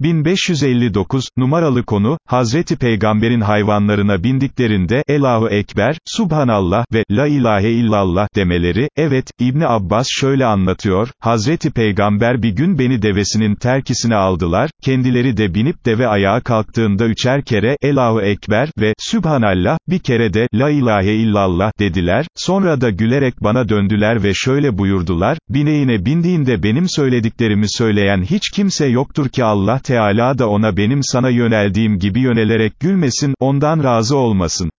1559, numaralı konu, Hazreti Peygamber'in hayvanlarına bindiklerinde, Elahu Ekber, Subhanallah ve La ilahe illallah demeleri, evet, İbni Abbas şöyle anlatıyor, Hazreti Peygamber bir gün beni devesinin terkisine aldılar, kendileri de binip deve ayağa kalktığında üçer kere, Elahu Ekber ve Sübhanallah, bir kere de, La ilahe illallah dediler, sonra da gülerek bana döndüler ve şöyle buyurdular, bineğine bindiğinde benim söylediklerimi söyleyen hiç kimse yoktur ki Allah Teala da ona benim sana yöneldiğim gibi yönelerek gülmesin, ondan razı olmasın.